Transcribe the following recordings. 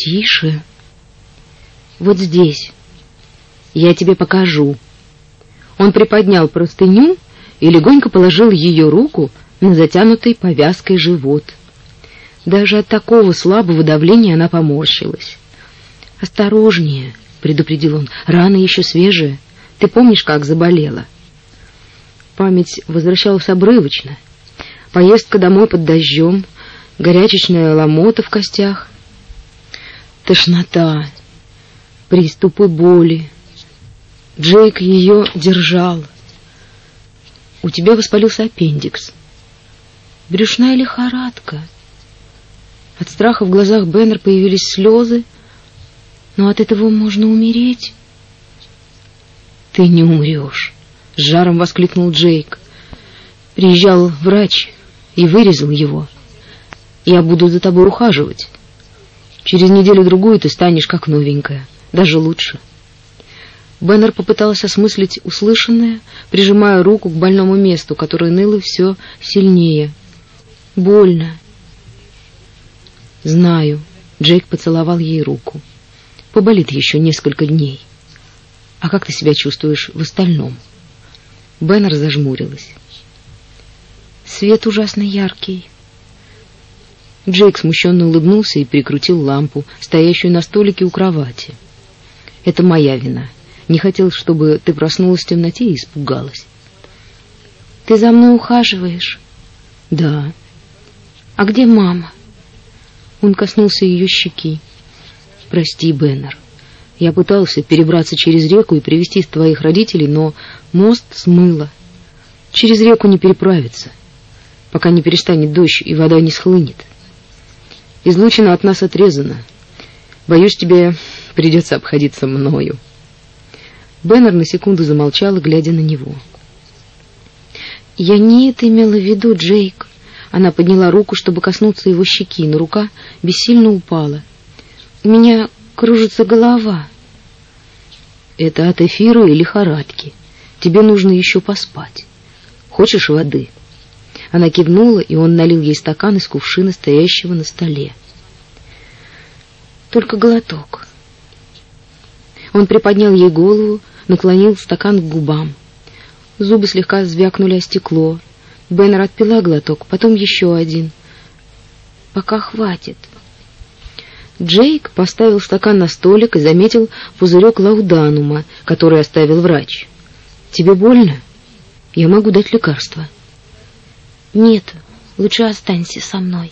Тише. Вот здесь. Я тебе покажу. Он приподнял простыню и легонько положил ее руку на затянутый повязкой живот. Даже от такого слабого давления она поморщилась. «Осторожнее», — предупредил он, — «рана еще свежая. Ты помнишь, как заболела?» Память возвращалась обрывочно. Поездка домой под дождем, горячечная ломота в костях, тошнота, приступы боли. Джейк ее держал. У тебя воспалился аппендикс. Брюшная лихорадка. От страха в глазах Беннер появились слезы, но от этого можно умереть. Ты не умрешь, — с жаром воскликнул Джейк. Приезжал врач и вырезал его. Я буду за тобой ухаживать. Через неделю-другую ты станешь как новенькая, даже лучше. Беннер попытался осмыслить услышанное, прижимая руку к больному месту, которое ныло все сильнее. Больно. Знаю. Джейк поцеловал ей руку. Поболит еще несколько дней. А как ты себя чувствуешь в остальном? Беннер зажмурилась. Свет ужасно яркий. Джейк смущенно улыбнулся и прикрутил лампу, стоящую на столике у кровати. Это моя вина. Не хотел, чтобы ты проснулась в темноте и испугалась. Ты за мной ухаживаешь? Да. А где мама? Он коснулся ее щеки. Прости, Беннер. Я пытался перебраться через реку и привести твоих родителей, но мост смыло. Через реку не переправиться, пока не перестанет дождь и вода не схлынет. Излучина от нас отрезана. Боюсь, тебе придется обходиться мною. Беннер на секунду замолчала, глядя на него. Я не это имела в виду, Джейк. Она подняла руку, чтобы коснуться его щеки, но рука бессильно упала. У меня кружится голова. Это от эфира и лихорадки. Тебе нужно еще поспать. Хочешь воды? Она кивнула, и он налил ей стакан из кувшина, стоящего на столе. Только глоток. Он приподнял ей голову, наклонил стакан к губам. Зубы слегка звякнули о стекло. Беннер отпила глоток, потом еще один. Пока хватит. Джейк поставил стакан на столик и заметил пузырек лауданума, который оставил врач. Тебе больно? Я могу дать лекарство. Нет, лучше останься со мной.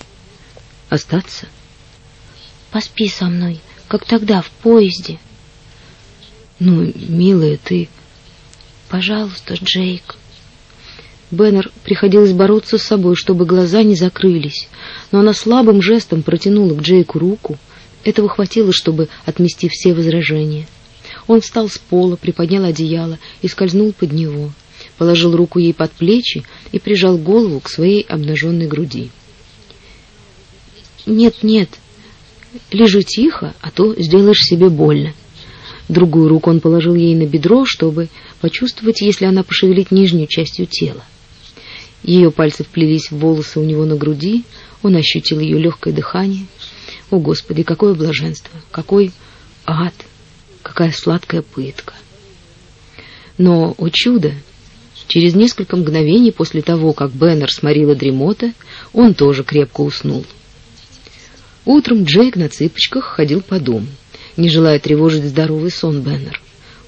Остаться? Поспи со мной, как тогда в поезде. Ну, милая, ты... Пожалуйста, Джейк. Беннер приходилось бороться с собой, чтобы глаза не закрылись, но она слабым жестом протянула к Джейку руку. Этого хватило, чтобы отмести все возражения. Он встал с пола, приподнял одеяло и скользнул под него, положил руку ей под плечи и прижал голову к своей обнаженной груди. «Нет, нет, лежи тихо, а то сделаешь себе больно». Другую руку он положил ей на бедро, чтобы почувствовать, если она пошевелит нижнюю частью тела. Ее пальцы вплелись в волосы у него на груди, он ощутил ее легкое дыхание. О, Господи, какое блаженство, какой ад, какая сладкая пытка. Но, о чудо, через несколько мгновений после того, как Беннер сморила дремота, он тоже крепко уснул. Утром Джейк на цыпочках ходил по дому не желая тревожить здоровый сон Беннер.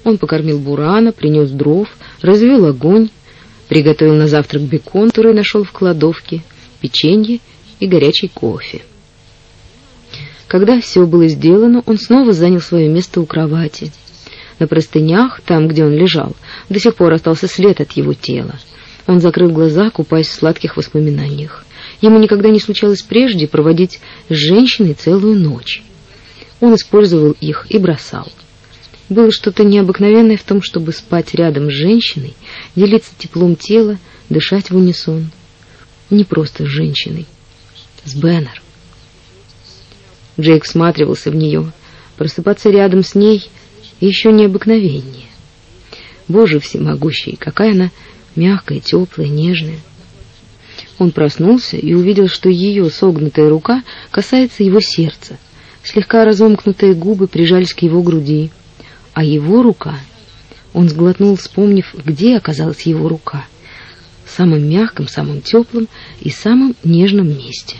Он покормил Бурана, принес дров, развел огонь, приготовил на завтрак бекон, который нашел в кладовке, печенье и горячий кофе. Когда все было сделано, он снова занял свое место у кровати. На простынях, там, где он лежал, до сих пор остался след от его тела. Он закрыл глаза, купаясь в сладких воспоминаниях. Ему никогда не случалось прежде проводить с женщиной целую ночь. Он использовал их и бросал. Было что-то необыкновенное в том, чтобы спать рядом с женщиной, делиться теплом тела, дышать в унисон. Не просто с женщиной, с Беннер. Джейк всматривался в нее. Просыпаться рядом с ней еще необыкновеннее. Боже всемогущий, какая она мягкая, теплая, нежная. Он проснулся и увидел, что ее согнутая рука касается его сердца — Слегка разомкнутые губы прижались к его груди, а его рука... Он сглотнул, вспомнив, где оказалась его рука. В самом мягком, самом теплом и самом нежном месте.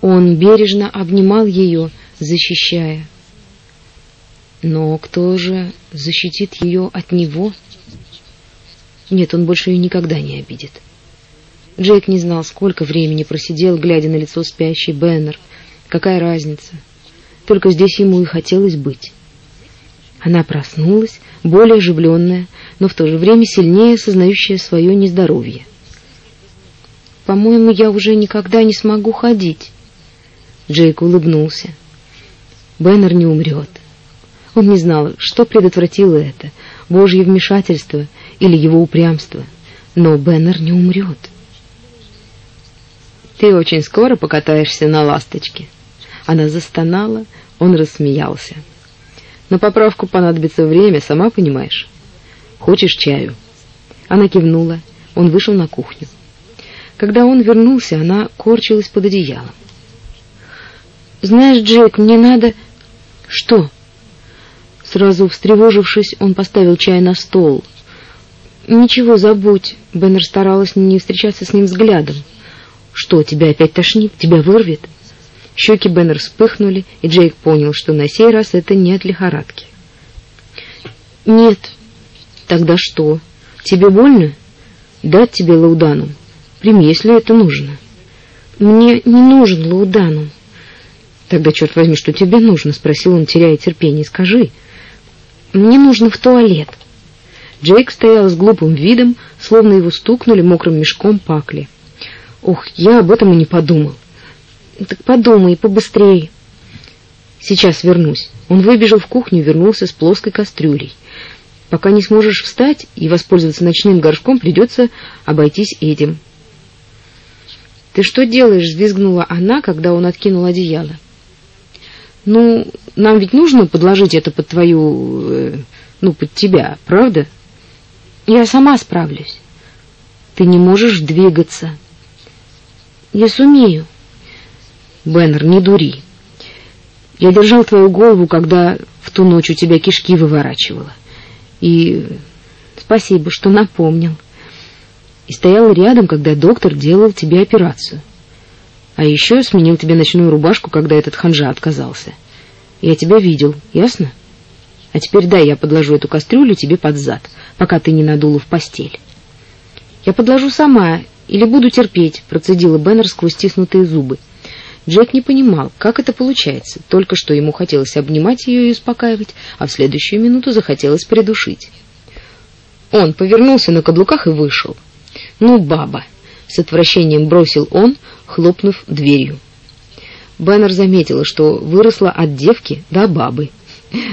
Он бережно обнимал ее, защищая. Но кто же защитит ее от него? Нет, он больше ее никогда не обидит. Джейк не знал, сколько времени просидел, глядя на лицо спящей Беннер. Какая разница? Только здесь ему и хотелось быть. Она проснулась, более оживленная, но в то же время сильнее сознающая свое нездоровье. «По-моему, я уже никогда не смогу ходить». Джейк улыбнулся. Беннер не умрет. Он не знал, что предотвратило это, Божье вмешательство или его упрямство. Но Беннер не умрет. «Ты очень скоро покатаешься на ласточке». Она застонала, он рассмеялся. «На поправку понадобится время, сама понимаешь. Хочешь чаю?» Она кивнула. Он вышел на кухню. Когда он вернулся, она корчилась под одеялом. «Знаешь, Джек, мне надо...» «Что?» Сразу встревожившись, он поставил чай на стол. «Ничего, забудь». Беннер старалась не встречаться с ним взглядом. «Что, тебя опять тошнит? Тебя вырвет?» Щеки Беннер вспыхнули, и Джейк понял, что на сей раз это не от лихорадки. «Нет». «Тогда что? Тебе больно?» «Дать тебе лаудану. Прими, если это нужно». «Мне не нужен лаудану». «Тогда, черт возьми, что тебе нужно?» — спросил он, теряя терпение. «Скажи». «Мне нужно в туалет». Джейк стоял с глупым видом, словно его стукнули мокрым мешком пакли. «Ох, я об этом и не подумал». «Так подумай, побыстрее». «Сейчас вернусь». Он выбежал в кухню вернулся с плоской кастрюлей. «Пока не сможешь встать и воспользоваться ночным горшком, придется обойтись этим». «Ты что делаешь?» — взвизгнула она, когда он откинул одеяло. Ну, нам ведь нужно подложить это под твою, э, ну, под тебя, правда? Я сама справлюсь. Ты не можешь двигаться. Я сумею. Беннер, не дури. Я держал твою голову, когда в ту ночь у тебя кишки выворачивала. И спасибо, что напомнил. И стоял рядом, когда доктор делал тебе операцию. А еще сменил тебе ночную рубашку, когда этот ханжа отказался. Я тебя видел, ясно? А теперь дай я подложу эту кастрюлю тебе под зад, пока ты не надула в постель. Я подложу сама или буду терпеть, процедила Беннер сквозь стиснутые зубы. Джек не понимал, как это получается. Только что ему хотелось обнимать ее и успокаивать, а в следующую минуту захотелось придушить. Он повернулся на каблуках и вышел. «Ну, баба!» — с отвращением бросил он, хлопнув дверью. Бэннер заметила, что выросла от девки до бабы.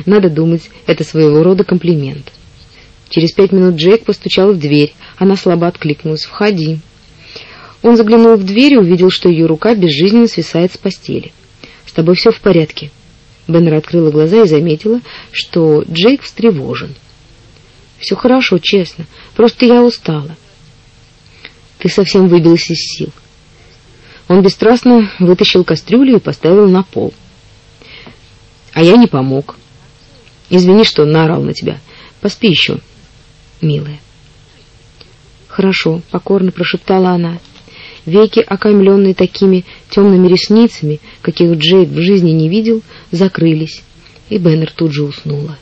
Надо думать, это своего рода комплимент. Через пять минут Джейк постучал в дверь. Она слабо откликнулась. «Входи». Он заглянул в дверь и увидел, что ее рука безжизненно свисает с постели. «С тобой все в порядке?» Беннер открыла глаза и заметила, что Джейк встревожен. «Все хорошо, честно. Просто я устала». «Ты совсем выбилась из сил. Он бесстрастно вытащил кастрюлю и поставил на пол. А я не помог. Извини, что наорал на тебя. Поспи еще, милая. Хорошо, покорно прошептала она. Веки, окаймленные такими темными ресницами, каких Джейд в жизни не видел, закрылись, и Беннер тут же уснула.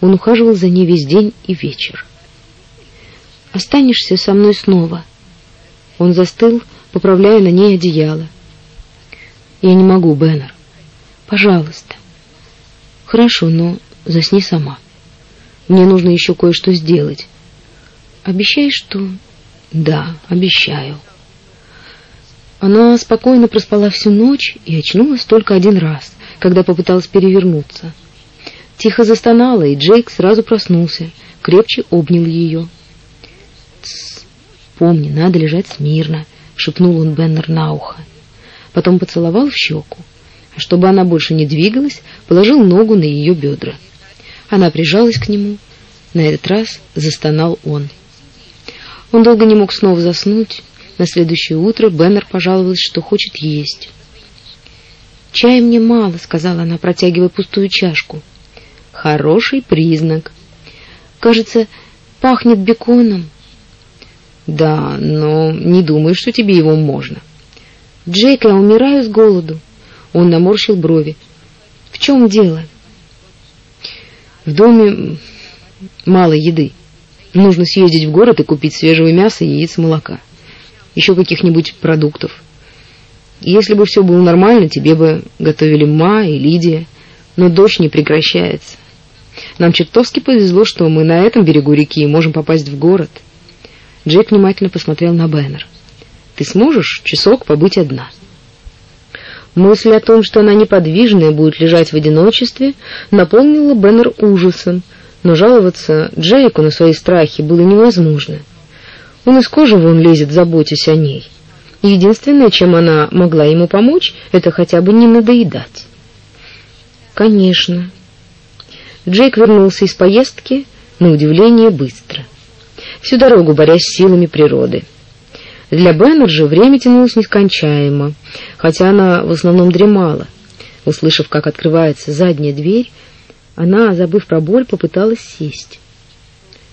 Он ухаживал за ней весь день и вечер. Останешься со мной снова. Он застыл, поправляя на ней одеяло. Я не могу, Беннер. Пожалуйста. Хорошо, но засни сама. Мне нужно еще кое-что сделать. Обещаешь, что... Да, обещаю. Она спокойно проспала всю ночь и очнулась только один раз, когда попыталась перевернуться. Тихо застонала, и Джейк сразу проснулся, крепче обнял ее. Помни, надо лежать смирно, шепнул он Беннер на ухо. Потом поцеловал в щеку, а чтобы она больше не двигалась, положил ногу на ее бедра. Она прижалась к нему. На этот раз застонал он. Он долго не мог снова заснуть. На следующее утро Беннер пожаловалась, что хочет есть. Чая мне мало, сказала она, протягивая пустую чашку. Хороший признак. Кажется, пахнет беконом. Да, но не думаю, что тебе его можно. Джейк, я умираю с голоду. Он наморщил брови. В чем дело? В доме мало еды. Нужно съездить в город и купить свежего мяса, яиц, молока. Еще каких-нибудь продуктов. Если бы все было нормально, тебе бы готовили Ма и Лидия, но дождь не прекращается. Нам чертовски повезло, что мы на этом берегу реки и можем попасть в город. Джек внимательно посмотрел на Беннер. Ты сможешь часок побыть одна? Мысль о том, что она неподвижная будет лежать в одиночестве, наполнила Беннер ужасом, но жаловаться Джейку на свои страхи было невозможно. Он из кожи вон лезет, заботясь о ней. Единственное, чем она могла ему помочь, это хотя бы не надоедать. Конечно. Джейк вернулся из поездки, на удивление, быстро. Всю дорогу борясь с силами природы. Для Беннер же время тянулось нескончаемо, хотя она в основном дремала. Услышав, как открывается задняя дверь, она, забыв про боль, попыталась сесть.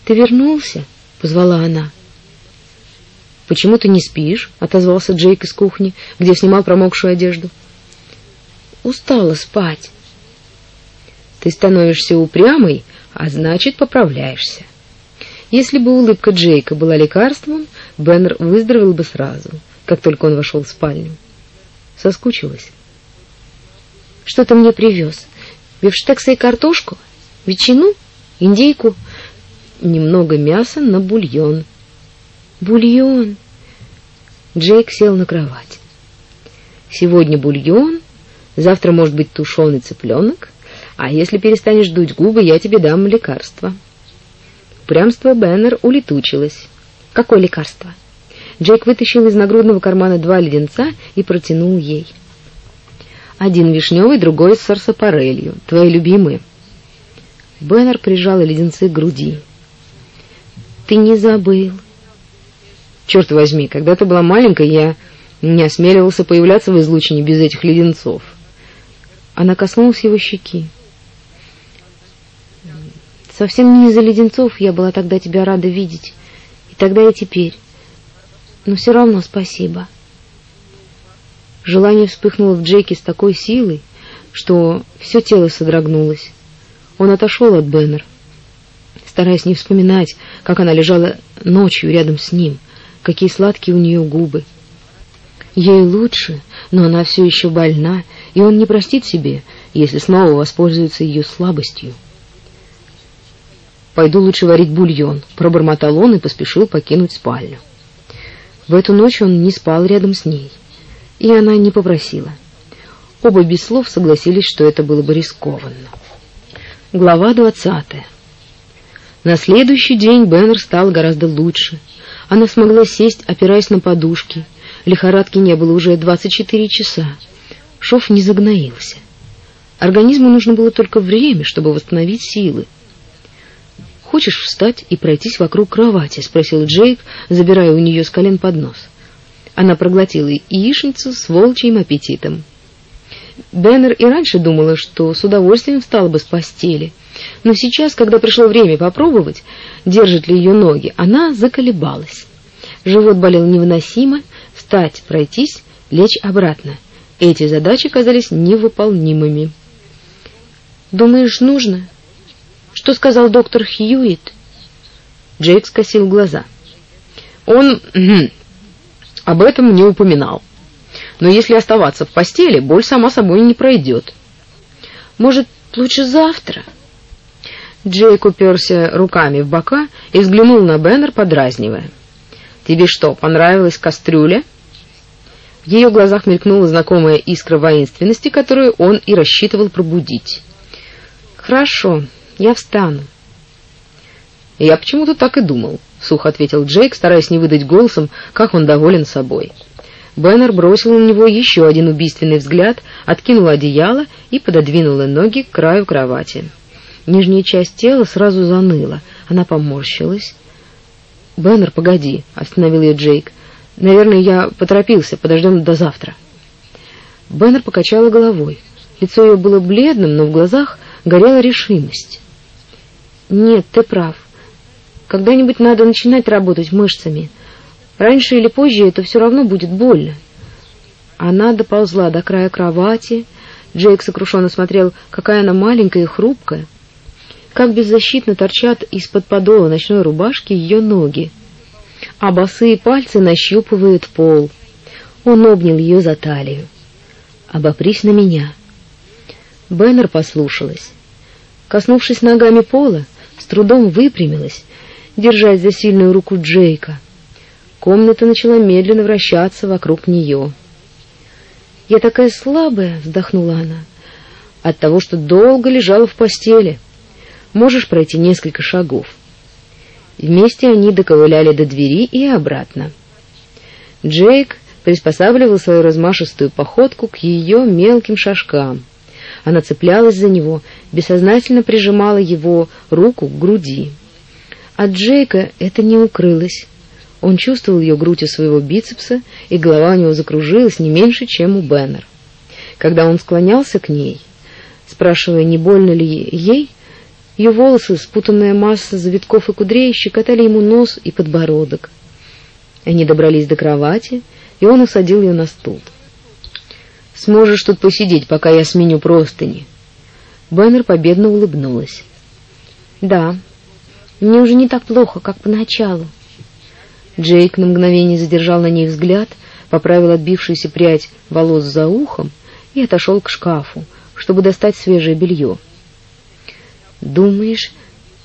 "Ты вернулся?" позвала она. "Почему ты не спишь?" отозвался Джейк из кухни, где снимал промокшую одежду. "Устала спать". "Ты становишься упрямой, а значит, поправляешься". Если бы улыбка Джейка была лекарством, Беннер выздоровел бы сразу, как только он вошел в спальню. Соскучилась. Что ты мне привез? Бифштексы и картошку? Ветчину? Индейку? Немного мяса на бульон. Бульон. Джейк сел на кровать. Сегодня бульон, завтра может быть тушеный цыпленок, а если перестанешь дуть губы, я тебе дам лекарство. Упрямство Беннер улетучилось. Какое лекарство? Джейк вытащил из нагрудного кармана два леденца и протянул ей. Один вишневый, другой с сарсапарелью. Твои любимые. Беннер прижал леденцы к груди. Ты не забыл. Черт возьми, когда ты была маленькой, я не осмеливался появляться в излучине без этих леденцов. Она коснулась его щеки. Совсем не из-за леденцов я была тогда тебя рада видеть, и тогда и теперь. Но все равно спасибо. Желание вспыхнуло в Джеке с такой силой, что все тело содрогнулось. Он отошел от Беннер, стараясь не вспоминать, как она лежала ночью рядом с ним, какие сладкие у нее губы. Ей лучше, но она все еще больна, и он не простит себе, если снова воспользуется ее слабостью. Пойду лучше варить бульон, пробормотал он и поспешил покинуть спальню. В эту ночь он не спал рядом с ней и она не попросила. Оба без слов согласились, что это было бы рискованно. Глава двадцатая. На следующий день Беннер стал гораздо лучше. Она смогла сесть, опираясь на подушки. Лихорадки не было уже 24 часа. Шов не загноился. Организму нужно было только время, чтобы восстановить силы. Хочешь встать и пройтись вокруг кровати, спросил Джейк, забирая у нее с колен поднос. Она проглотила яичницу с волчьим аппетитом. Беннер и раньше думала, что с удовольствием встала бы с постели, но сейчас, когда пришло время попробовать, держат ли ее ноги, она заколебалась. Живот болел невыносимо, встать, пройтись, лечь обратно. Эти задачи казались невыполнимыми. Думаешь, нужно? Что сказал доктор Хьюит? Джейк скосил глаза. Он об этом не упоминал. Но если оставаться в постели, боль сама собой не пройдет. Может, лучше завтра? Джейк уперся руками в бока и взглянул на Беннер, подразнивая. «Тебе что, понравилась кастрюля?» В ее глазах мелькнула знакомая искра воинственности, которую он и рассчитывал пробудить. «Хорошо, я встану». «Я почему-то так и думал», — сухо ответил Джейк, стараясь не выдать голосом, как он доволен собой. Беннер бросил на него еще один убийственный взгляд, откинул одеяло и пододвинула ноги к краю кровати. Нижняя часть тела сразу заныла. Она поморщилась. «Беннер, погоди», — остановил ее Джейк. «Наверное, я поторопился. Подождем до завтра». Беннер покачала головой. Лицо ее было бледным, но в глазах горела решимость. «Нет, ты прав. Когда-нибудь надо начинать работать мышцами. Раньше или позже это все равно будет больно». Она доползла до края кровати. Джейк сокрушенно смотрел, какая она маленькая и хрупкая. Как беззащитно торчат из-под подола ночной рубашки ее ноги. А босые пальцы нащупывают пол. Он обнял ее за талию. «Обопрись на меня». Беннер послушалась. Коснувшись ногами пола, трудом выпрямилась, держась за сильную руку Джейка. Комната начала медленно вращаться вокруг нее. «Я такая слабая», — вздохнула она, — «от того, что долго лежала в постели. Можешь пройти несколько шагов». Вместе они доковыляли до двери и обратно. Джейк приспосабливал свою размашистую походку к ее мелким шажкам. Она цеплялась за него, бессознательно прижимала его руку к груди. От Джейка это не укрылось. Он чувствовал ее грудь у своего бицепса, и голова у него закружилась не меньше, чем у Беннер. Когда он склонялся к ней, спрашивая, не больно ли ей, ее волосы, спутанная масса завитков и кудрей, щекотали ему нос и подбородок. Они добрались до кровати, и он усадил ее на стул. Сможешь тут посидеть, пока я сменю простыни. Беннер победно улыбнулась. Да. Мне уже не так плохо, как поначалу. Джейк на мгновение задержал на ней взгляд, поправил отбившуюся прядь волос за ухом и отошел к шкафу, чтобы достать свежее белье. Думаешь,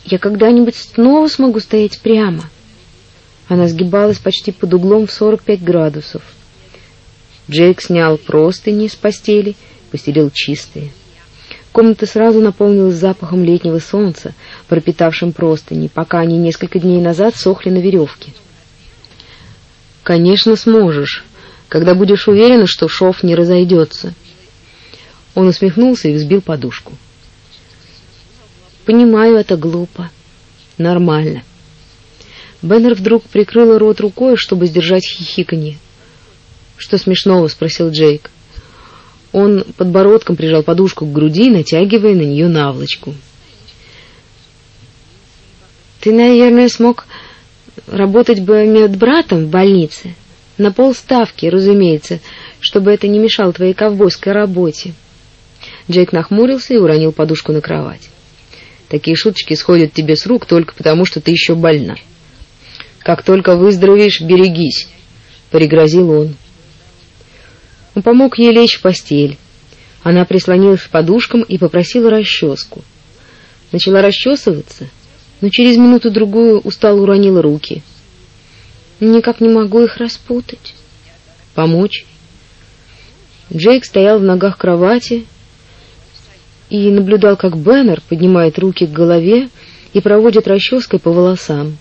я когда-нибудь снова смогу стоять прямо? Она сгибалась почти под углом в сорок пять градусов. Джейк снял простыни с постели, постелил чистые. Комната сразу наполнилась запахом летнего солнца, пропитавшим простыни, пока они несколько дней назад сохли на веревке. «Конечно сможешь, когда будешь уверена, что шов не разойдется». Он усмехнулся и взбил подушку. «Понимаю, это глупо. Нормально». Беннер вдруг прикрыла рот рукой, чтобы сдержать хихиканье. Что смешного, спросил Джейк. Он подбородком прижал подушку к груди, натягивая на нее наволочку. Ты, наверное, смог работать бы медбратом в больнице на полставки, разумеется, чтобы это не мешало твоей ковбойской работе. Джейк нахмурился и уронил подушку на кровать. Такие шуточки сходят тебе с рук только потому, что ты еще больна. Как только выздоровеешь, берегись, пригрозил он. Он помог ей лечь в постель. Она прислонилась к подушкам и попросила расческу. Начала расчесываться, но через минуту-другую устало уронила руки. «Никак не могу их распутать». «Помочь?» Джейк стоял в ногах кровати и наблюдал, как Беннер поднимает руки к голове и проводит расческой по волосам.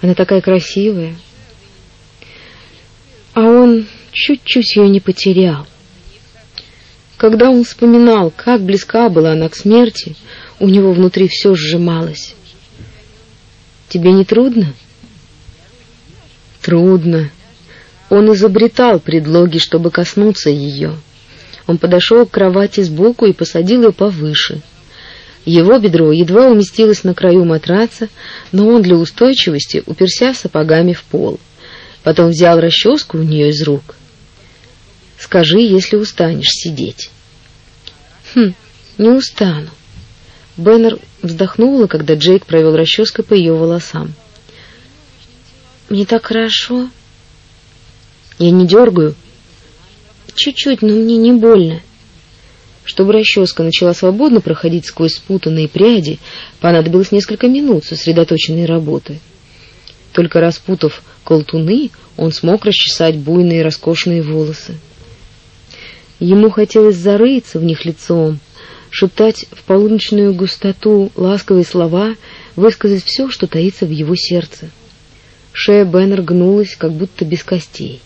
Она такая красивая. А он чуть-чуть ее не потерял. Когда он вспоминал, как близка была она к смерти, у него внутри все сжималось. Тебе не трудно? Трудно. Он изобретал предлоги, чтобы коснуться ее. Он подошел к кровати сбоку и посадил ее повыше. Его бедро едва уместилось на краю матраца, но он для устойчивости уперся сапогами в пол. Потом взял расческу у нее из рук Скажи, если устанешь сидеть. Хм, не устану. Беннер вздохнула, когда Джейк провел расческой по ее волосам. Мне так хорошо. Я не дергаю. Чуть-чуть, но мне не больно. Чтобы расческа начала свободно проходить сквозь спутанные пряди, понадобилось несколько минут сосредоточенной работы. Только распутав колтуны, он смог расчесать буйные роскошные волосы. Ему хотелось зарыться в них лицом, шептать в полуночную густоту ласковые слова, высказать все, что таится в его сердце. Шея Беннер гнулась, как будто без костей.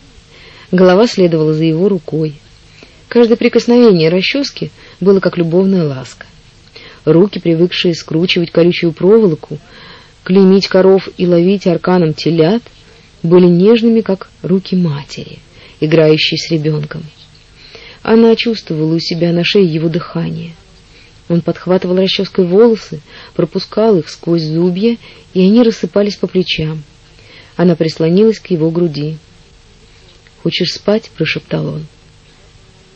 Голова следовала за его рукой. Каждое прикосновение расчески было как любовная ласка. Руки, привыкшие скручивать колючую проволоку, клеймить коров и ловить арканом телят, были нежными, как руки матери, играющей с ребенком. Она чувствовала у себя на шее его дыхание. Он подхватывал расческой волосы, пропускал их сквозь зубья, и они рассыпались по плечам. Она прислонилась к его груди. «Хочешь спать?» — прошептал он.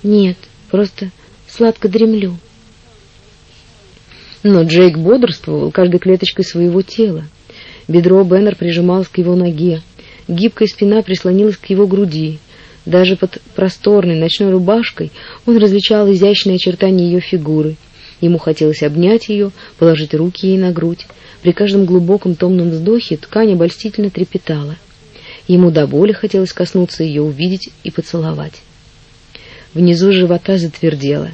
«Нет, просто сладко дремлю». Но Джейк бодрствовал каждой клеточкой своего тела. Бедро Беннер прижималось к его ноге, гибкая спина прислонилась к его груди. Даже под просторной ночной рубашкой он различал изящные очертания ее фигуры. Ему хотелось обнять ее, положить руки ей на грудь. При каждом глубоком томном вздохе ткань обольстительно трепетала. Ему до боли хотелось коснуться ее, увидеть и поцеловать. Внизу живота затвердело.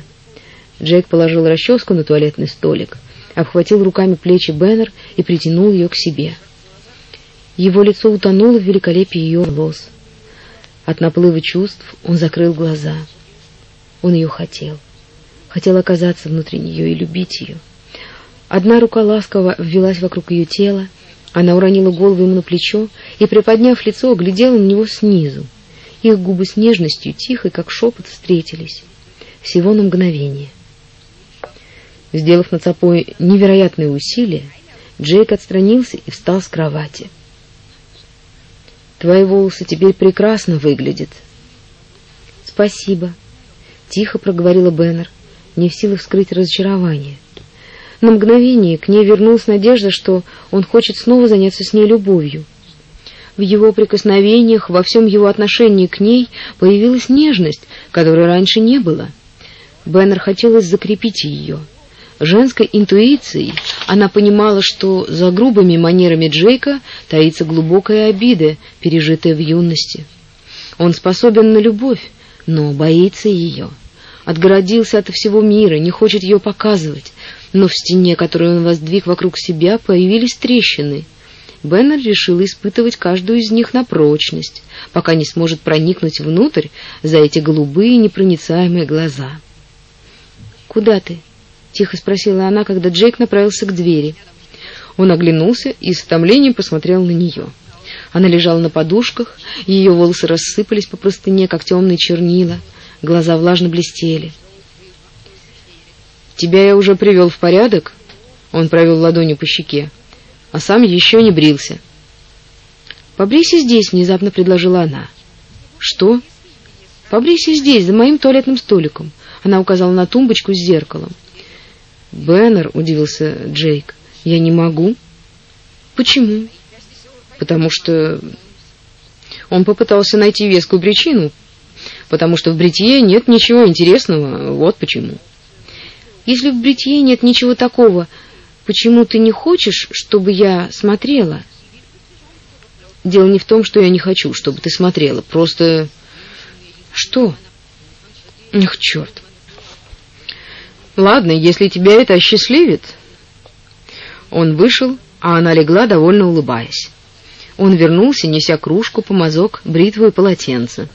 Джек положил расческу на туалетный столик, обхватил руками плечи Беннер и притянул ее к себе. Его лицо утонуло в великолепии ее волос. От наплыва чувств он закрыл глаза. Он ее хотел. Хотел оказаться внутри нее и любить ее. Одна рука ласково ввелась вокруг ее тела, она уронила голову ему на плечо и, приподняв лицо, глядела на него снизу. Их губы с нежностью, тихо, как шепот, встретились. Всего на мгновение. Сделав над собой невероятные усилия, Джейк отстранился и встал с кровати. «Твои волосы теперь прекрасно выглядят». «Спасибо», — тихо проговорила Беннер, не в силах скрыть разочарование. На мгновение к ней вернулась надежда, что он хочет снова заняться с ней любовью. В его прикосновениях, во всем его отношении к ней появилась нежность, которой раньше не было. Беннер хотелось закрепить ее — Женской интуицией она понимала, что за грубыми манерами Джейка таится глубокая обида, пережитая в юности. Он способен на любовь, но боится ее. Отгородился от всего мира, не хочет ее показывать, но в стене, которую он воздвиг вокруг себя, появились трещины. Беннер решил испытывать каждую из них на прочность, пока не сможет проникнуть внутрь за эти голубые непроницаемые глаза. «Куда ты?» — тихо спросила она, когда Джейк направился к двери. Он оглянулся и с томлением посмотрел на нее. Она лежала на подушках, ее волосы рассыпались по простыне, как темные чернила, глаза влажно блестели. «Тебя я уже привел в порядок?» Он провел ладонью по щеке, а сам еще не брился. «Побрейся здесь», — внезапно предложила она. «Что?» «Побрейся здесь, за моим туалетным столиком». Она указала на тумбочку с зеркалом. Беннер, удивился Джейк. Я не могу. Почему? Потому что он попытался найти вескую причину, потому что в бритье нет ничего интересного, вот почему. Если в бритье нет ничего такого, почему ты не хочешь, чтобы я смотрела? Дело не в том, что я не хочу, чтобы ты смотрела, просто что? Ах, черт. Ладно, если тебя это осчастливит. Он вышел, а она легла, довольно улыбаясь. Он вернулся, неся кружку, помазок, бритву и полотенце.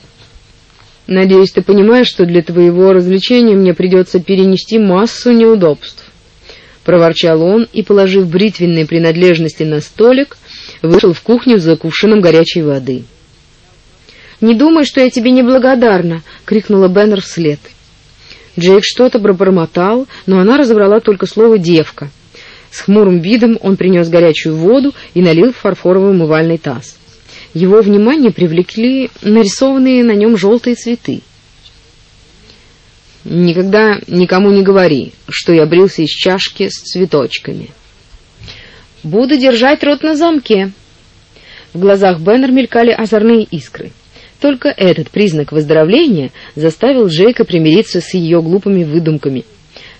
Надеюсь, ты понимаешь, что для твоего развлечения мне придется перенести массу неудобств. Проворчал он и, положив бритвенные принадлежности на столик, вышел в кухню за кувшином горячей воды. «Не думай, что я тебе неблагодарна!» — крикнула Беннер вслед. Джейк что-то пробормотал, но она разобрала только слово «девка». С хмурым видом он принес горячую воду и налил в фарфоровый умывальный таз. Его внимание привлекли нарисованные на нем желтые цветы. «Никогда никому не говори, что я брился из чашки с цветочками». «Буду держать рот на замке». В глазах Беннер мелькали озорные искры. Только этот признак выздоровления заставил Джейка примириться с ее глупыми выдумками.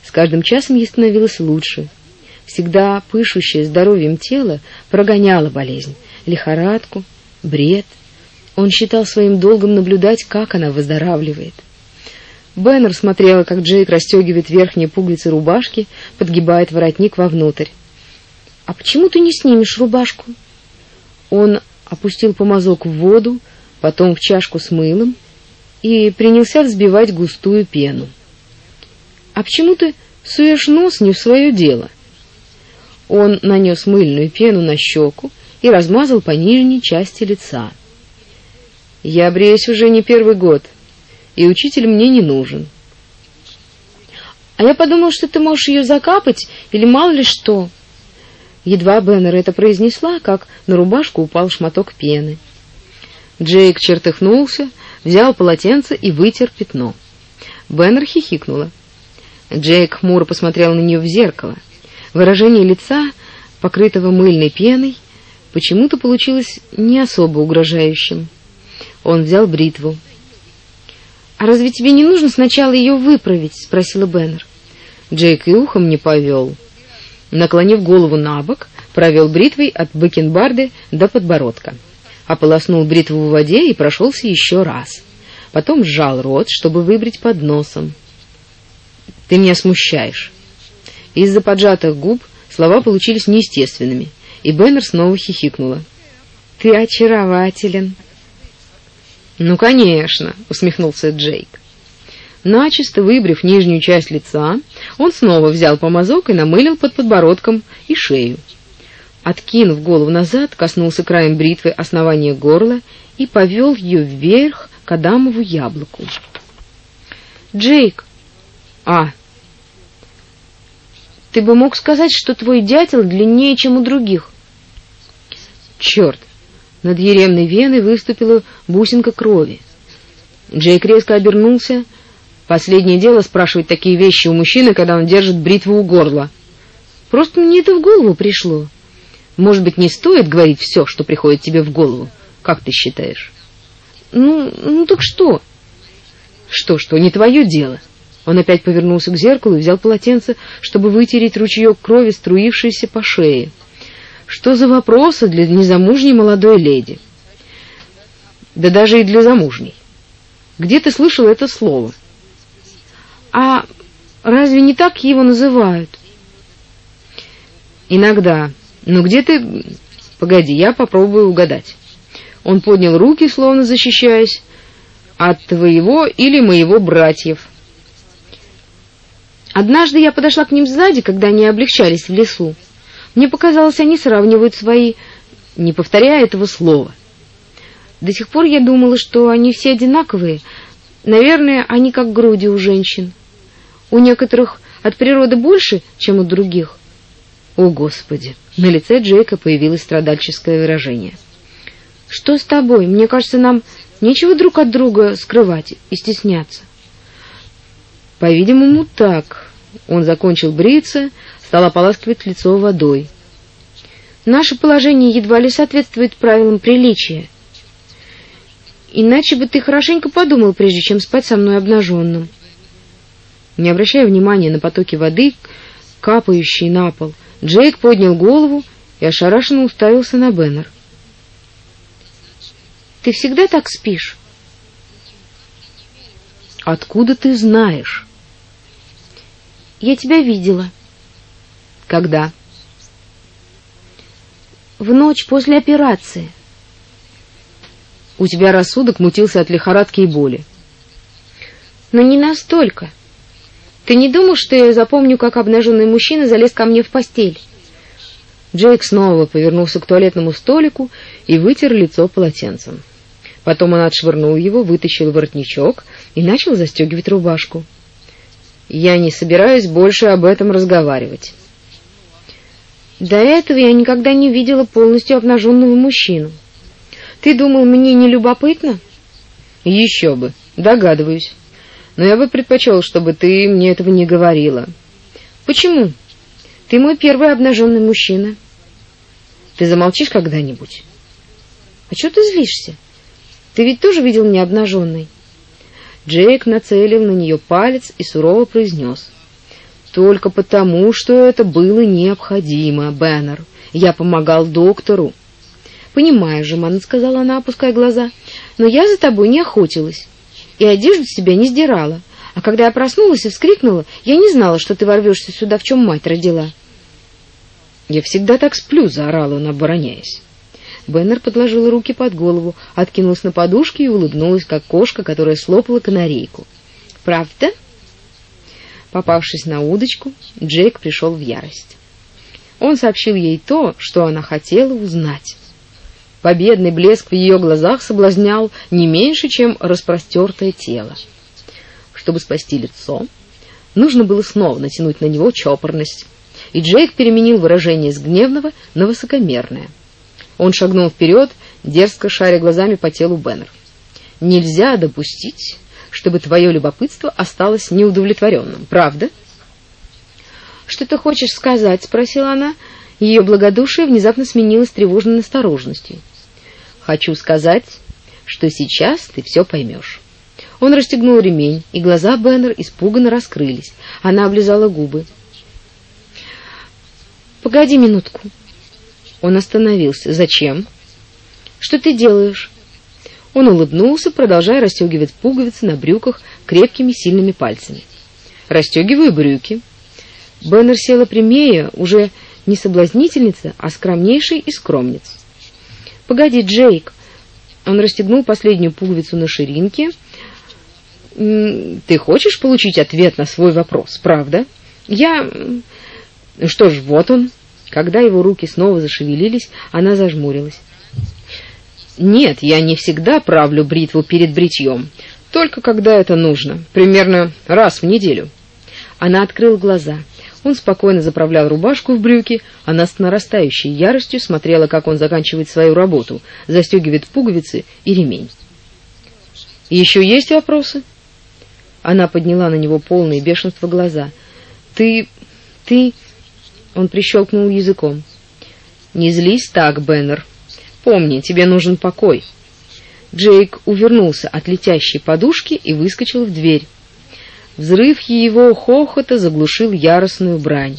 С каждым часом ей становилось лучше. Всегда пышущее здоровьем тело прогоняло болезнь, лихорадку, бред. Он считал своим долгом наблюдать, как она выздоравливает. Беннер смотрела, как Джейк расстегивает верхние пуговицы рубашки, подгибает воротник вовнутрь. «А почему ты не снимешь рубашку?» Он опустил помазок в воду, потом в чашку с мылом и принялся взбивать густую пену. «А почему ты суешь нос не в свое дело?» Он нанес мыльную пену на щеку и размазал по нижней части лица. «Я бреюсь уже не первый год. и учитель мне не нужен. А я подумал, что ты можешь ее закапать или мало ли что. Едва Беннер это произнесла, как на рубашку упал шматок пены. Джейк чертыхнулся, взял полотенце и вытер пятно. Беннер хихикнула. Джейк хмуро посмотрел на нее в зеркало. Выражение лица, покрытого мыльной пеной, почему-то получилось не особо угрожающим. Он взял бритву. «А разве тебе не нужно сначала ее выправить?» — спросила Беннер. Джейк и ухом не повел. Наклонив голову на бок, провел бритвой от бакенбарды до подбородка. Ополоснул бритву в воде и прошелся еще раз. Потом сжал рот, чтобы выбрить под носом. «Ты меня смущаешь». Из-за поджатых губ слова получились неестественными, и Беннер снова хихикнула. «Ты очарователен». «Ну, конечно», — усмехнулся Джейк. Начисто выбрив нижнюю часть лица, он снова взял помазок и намылил под подбородком и шею. Откинув голову назад, коснулся краем бритвы основания горла и повел ее вверх к Адамову яблоку. «Джейк!» «А!» «Ты бы мог сказать, что твой дятел длиннее, чем у других». «Черт!» Над еремной веной выступила бусинка крови. Джейк резко обернулся. Последнее дело спрашивать такие вещи у мужчины, когда он держит бритву у горла. Просто мне это в голову пришло. Может быть, не стоит говорить все, что приходит тебе в голову? Как ты считаешь? Ну, ну так что? Что, что, не твое дело. Он опять повернулся к зеркалу и взял полотенце, чтобы вытереть ручеек крови, струившийся по шее. Что за вопросы для незамужней молодой леди? Да даже и для замужней. Где ты слышал это слово? А разве не так его называют? Иногда. Но где ты... Погоди, я попробую угадать. Он поднял руки, словно защищаясь от твоего или моего братьев. Однажды я подошла к ним сзади, когда они облегчались в лесу. Мне показалось, они сравнивают свои, не повторяя этого слова. До сих пор я думала, что они все одинаковые. Наверное, они как груди у женщин. У некоторых от природы больше, чем у других. О, Господи! На лице Джейка появилось страдальческое выражение. Что с тобой? Мне кажется, нам нечего друг от друга скрывать и стесняться. По-видимому, так. Он закончил бриться, стал ополаскивать лицо водой. Наше положение едва ли соответствует правилам приличия. Иначе бы ты хорошенько подумал, прежде чем спать со мной обнаженным. Не обращая внимания на потоки воды, капающие на пол, Джейк поднял голову и ошарашенно уставился на Беннер. «Ты всегда так спишь?» «Откуда ты знаешь?» «Я тебя видела». Когда? В ночь после операции. У тебя рассудок мутился от лихорадки и боли. Но не настолько. Ты не думал, что я запомню, как обнаженный мужчина залез ко мне в постель? Джейк снова повернулся к туалетному столику и вытер лицо полотенцем. Потом он отшвырнул его, вытащил воротничок и начал застегивать рубашку. Я не собираюсь больше об этом разговаривать. До этого я никогда не видела полностью обнаженного мужчину. Ты думал, мне не любопытно? Еще бы, догадываюсь. Но я бы предпочел, чтобы ты мне этого не говорила. Почему? Ты мой первый обнаженный мужчина. Ты замолчишь когда-нибудь? А что ты злишься? Ты ведь тоже видел меня обнаженной. Джейк нацелил на нее палец и сурово произнес. Только потому, что это было необходимо, Беннер. Я помогал доктору. Понимаю же, Мана сказала она, опуская глаза. Но я за тобой не охотилась. И одежду с тебя не сдирала. А когда я проснулась и вскрикнула, я не знала, что ты ворвешься сюда, в чем мать родила. Я всегда так сплю, заорала он, обороняясь. Беннер подложил руки под голову, откинулась на подушке и улыбнулась, как кошка, которая слопала канарейку. Правда? Попавшись на удочку, Джейк пришел в ярость. Он сообщил ей то, что она хотела узнать. Победный блеск в ее глазах соблазнял не меньше, чем распростертое тело. чтобы спасти лицо, нужно было снова натянуть на него чопорность. И Джейк переменил выражение с гневного на высокомерное. Он шагнул вперед, дерзко шаря глазами по телу Беннер. Нельзя допустить, чтобы твое любопытство осталось неудовлетворенным, правда? Что ты хочешь сказать, спросила она. Ее благодушие внезапно сменилось тревожной настороженностью. Хочу сказать, что сейчас ты все поймешь. Он расстегнул ремень, и глаза Беннер испуганно раскрылись. Она облизала губы. Погоди минутку. Он остановился. Зачем? Что ты делаешь? Он улыбнулся, продолжая расстегивать пуговицы на брюках крепкими сильными пальцами. Расстегиваю брюки. Беннер села прямее, уже не соблазнительница, а скромнейший из скромниц. Погоди, Джейк. Он расстегнул последнюю пуговицу на ширинке. Ты хочешь получить ответ на свой вопрос, правда? Я Что ж, вот он. Когда его руки снова зашевелились, она зажмурилась. Нет, я не всегда правлю бритву перед бритьем, только когда это нужно, примерно раз в неделю. Она открыла глаза. Он спокойно заправлял рубашку в брюки, она с нарастающей яростью смотрела, как он заканчивает свою работу, застегивает пуговицы и ремень. «Еще есть вопросы?» Она подняла на него полные бешенства глаза. «Ты... ты...» Он прищелкнул языком. «Не злись так, Беннер. Помни, тебе нужен покой». Джейк увернулся от летящей подушки и выскочил в дверь. Взрыв его хохота заглушил яростную брань.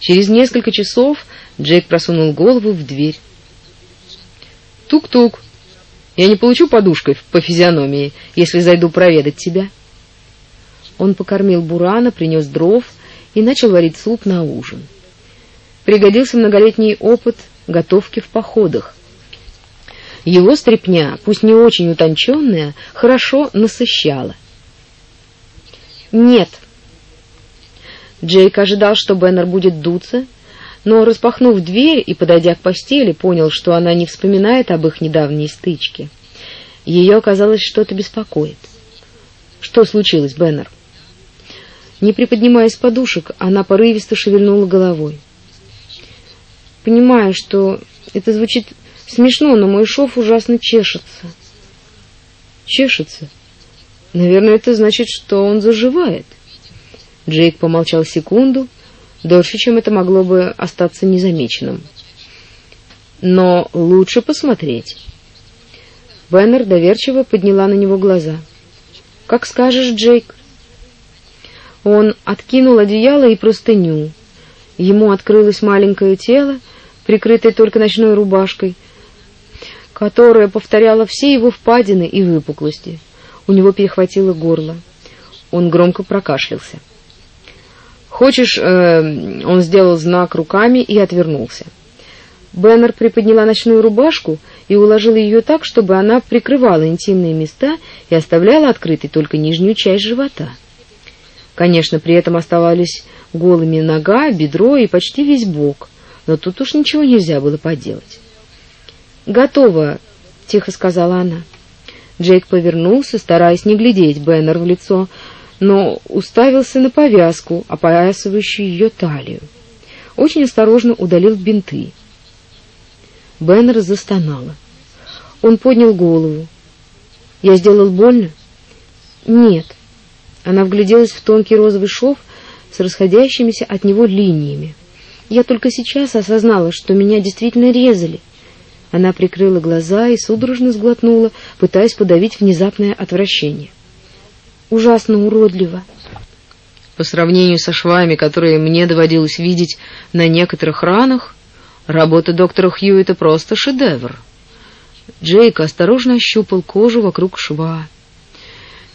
Через несколько часов Джейк просунул голову в дверь. «Тук-тук! Я не получу подушкой по физиономии, если зайду проведать тебя». Он покормил Бурана, принес дров и начал варить суп на ужин. Пригодился многолетний опыт готовки в походах. Его стряпня, пусть не очень утонченная, хорошо насыщала. Нет. Джейк ожидал, что Беннер будет дуться, но, распахнув дверь и подойдя к постели, понял, что она не вспоминает об их недавней стычке. Ее, казалось, что-то беспокоит. Что случилось, Беннер? Не приподнимаясь с подушек, она порывисто шевельнула головой. Понимаю, что это звучит смешно, но мой шов ужасно чешется. Чешется? Наверное, это значит, что он заживает. Джейк помолчал секунду, дольше, чем это могло бы остаться незамеченным. Но лучше посмотреть. Беннер доверчиво подняла на него глаза. Как скажешь, Джейк. Он откинул одеяло и простыню. Ему открылось маленькое тело, прикрытое только ночной рубашкой, которая повторяла все его впадины и выпуклости. У него перехватило горло. Он громко прокашлялся. Хочешь, э, он сделал знак руками и отвернулся. Беннер приподняла ночную рубашку и уложила ее так, чтобы она прикрывала интимные места и оставляла открытой только нижнюю часть живота. Конечно, при этом оставались голыми нога, бедро и почти весь бок, но тут уж ничего нельзя было поделать. «Готово», — тихо сказала она. Джейк повернулся, стараясь не глядеть Беннер в лицо, но уставился на повязку, опоясывающую ее талию. Очень осторожно удалил бинты. Беннер застонала. Он поднял голову. «Я сделал больно?» «Нет». Она вгляделась в тонкий розовый шов с расходящимися от него линиями. «Я только сейчас осознала, что меня действительно резали». Она прикрыла глаза и судорожно сглотнула, пытаясь подавить внезапное отвращение. Ужасно уродливо. По сравнению со швами, которые мне доводилось видеть на некоторых ранах, работа доктора Хьюита просто шедевр. Джейк осторожно ощупал кожу вокруг шва.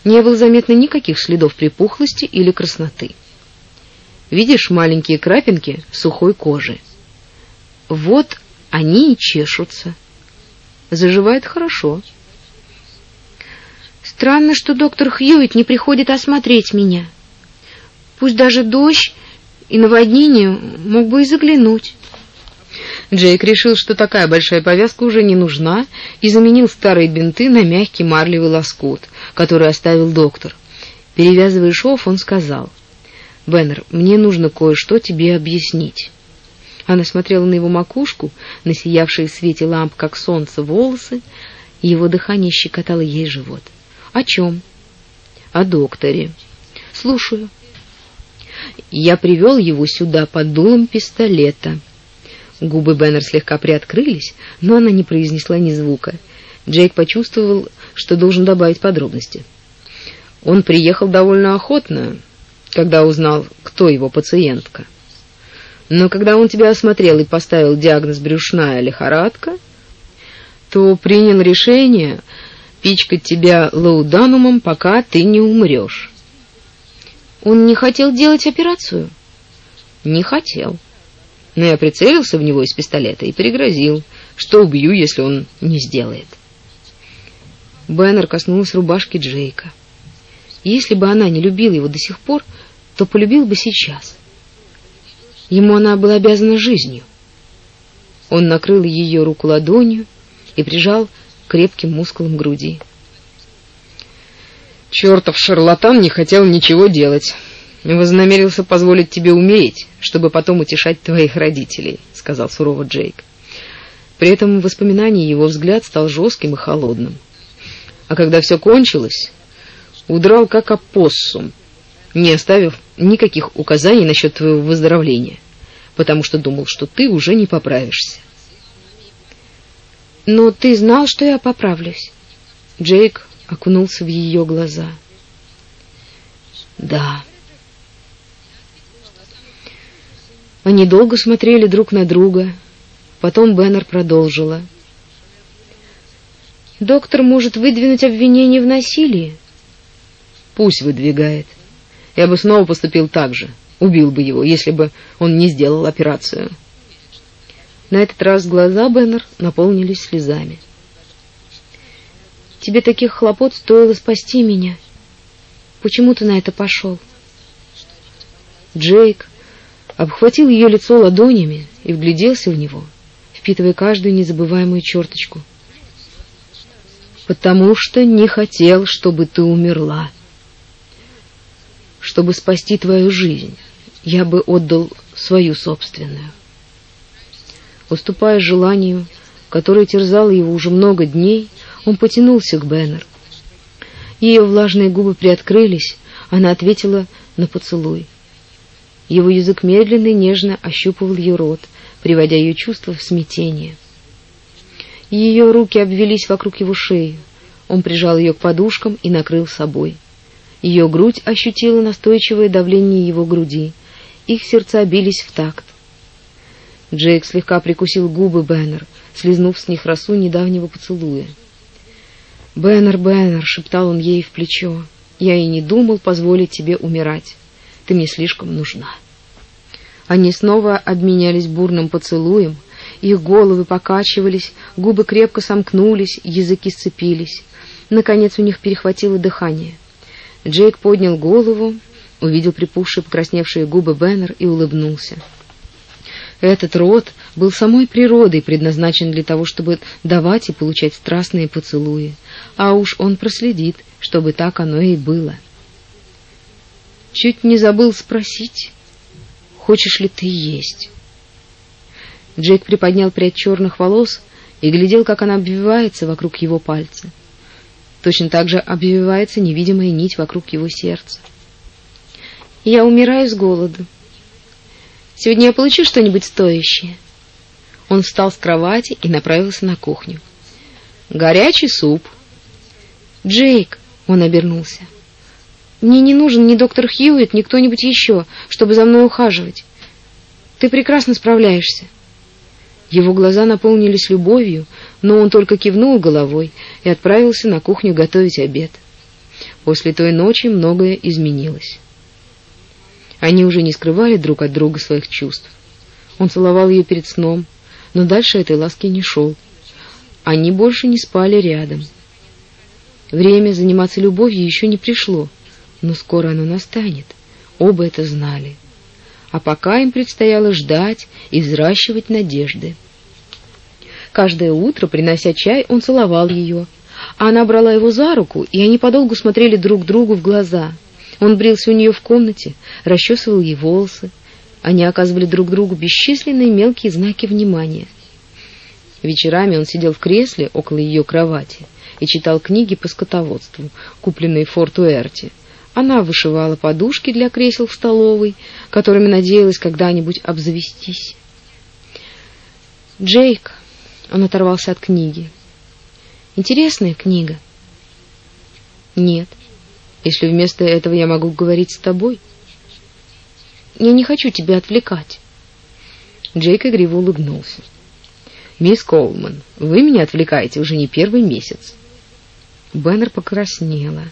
Не было заметно никаких следов припухлости или красноты. Видишь маленькие крапинки сухой кожи? Вот они и чешутся. Заживает хорошо. Странно, что доктор Хьюит не приходит осмотреть меня. Пусть даже дождь и наводнение мог бы и заглянуть. Джейк решил, что такая большая повязка уже не нужна, и заменил старые бинты на мягкий марлевый лоскут, который оставил доктор. Перевязывая шов, он сказал, «Беннер, мне нужно кое-что тебе объяснить». Она смотрела на его макушку, на сиявшие в свете ламп, как солнце, волосы, и его дыхание щекотало ей живот. «О чем?» «О докторе». «Слушаю». «Я привел его сюда под дулом пистолета». Губы Беннер слегка приоткрылись, но она не произнесла ни звука. Джейк почувствовал, что должен добавить подробности. Он приехал довольно охотно, когда узнал, кто его пациентка. Но когда он тебя осмотрел и поставил диагноз брюшная лихорадка, то принял решение пичкать тебя лауданумом, пока ты не умрешь. Он не хотел делать операцию? Не хотел. Но я прицелился в него из пистолета и пригрозил, что убью, если он не сделает. Беннер коснулась рубашки Джейка. Если бы она не любила его до сих пор, то полюбил бы сейчас. Ему она была обязана жизнью. Он накрыл ее руку ладонью и прижал крепким мускулом груди. Чертов шарлатан не хотел ничего делать. Вознамерился позволить тебе умереть, чтобы потом утешать твоих родителей, сказал сурово Джейк. При этом в воспоминании его взгляд стал жестким и холодным. А когда все кончилось, удрал как опоссум, не оставив никаких указаний насчет твоего выздоровления, потому что думал, что ты уже не поправишься. Но ты знал, что я поправлюсь. Джейк окунулся в ее глаза. Да. Они долго смотрели друг на друга. Потом Беннер продолжила. Доктор может выдвинуть обвинение в насилии. Пусть выдвигает. Я бы снова поступил так же. Убил бы его, если бы он не сделал операцию. На этот раз глаза Беннер наполнились слезами. Тебе таких хлопот стоило спасти меня. Почему ты на это пошел?» Джейк обхватил ее лицо ладонями и вгляделся в него, впитывая каждую незабываемую черточку. «Потому что не хотел, чтобы ты умерла. Чтобы спасти твою жизнь, я бы отдал свою собственную». Уступая желанию, которое терзало его уже много дней, он потянулся к Беннер. Ее влажные губы приоткрылись, она ответила на поцелуй. Его язык медленно и нежно ощупывал ее рот, приводя ее чувства в смятение. Ее руки обвелись вокруг его шеи. Он прижал ее к подушкам и накрыл собой. Ее грудь ощутила настойчивое давление его груди. Их сердца бились в такт. Джейк слегка прикусил губы Беннер, слезнув с них росу недавнего поцелуя. «Беннер, Беннер!» — шептал он ей в плечо. «Я и не думал позволить тебе умирать. Ты мне слишком нужна». Они снова обменялись бурным поцелуем, их головы покачивались, губы крепко сомкнулись, языки сцепились. Наконец у них перехватило дыхание. Джейк поднял голову, увидел припухшие покрасневшие губы Беннер и улыбнулся. Этот род был самой природой предназначен для того, чтобы давать и получать страстные поцелуи, а уж он проследит, чтобы так оно и было. Чуть не забыл спросить, хочешь ли ты есть? Джек приподнял прядь черных волос и глядел, как она обвивается вокруг его пальца. Точно так же обвивается невидимая нить вокруг его сердца. Я умираю с голоду. Сегодня я получу что-нибудь стоящее. Он встал с кровати и направился на кухню. Горячий суп. Джейк, он обернулся. Мне не нужен ни доктор Хьюитт, ни кто-нибудь еще, чтобы за мной ухаживать. Ты прекрасно справляешься. Его глаза наполнились любовью, но он только кивнул головой и отправился на кухню готовить обед. После той ночи многое изменилось. Они уже не скрывали друг от друга своих чувств. Он целовал ее перед сном, но дальше этой ласки не шел. Они больше не спали рядом. Время заниматься любовью еще не пришло, но скоро оно настанет. Оба это знали. А пока им предстояло ждать и взращивать надежды. Каждое утро, принося чай, он целовал ее, а она брала его за руку, и они подолгу смотрели друг другу в глаза — Он брился у нее в комнате, расчесывал ей волосы. Они оказывали друг другу бесчисленные мелкие знаки внимания. Вечерами он сидел в кресле около ее кровати и читал книги по скотоводству, купленные в Форт-Уэрте. Она вышивала подушки для кресел в столовой, которыми надеялась когда-нибудь обзавестись. Джейк, он оторвался от книги. Интересная книга. Нет. Если вместо этого я могу говорить с тобой. Я не хочу тебя отвлекать. Джейк игриво улыбнулся. Мисс Колман, вы меня отвлекаете уже не первый месяц. Беннер покраснела.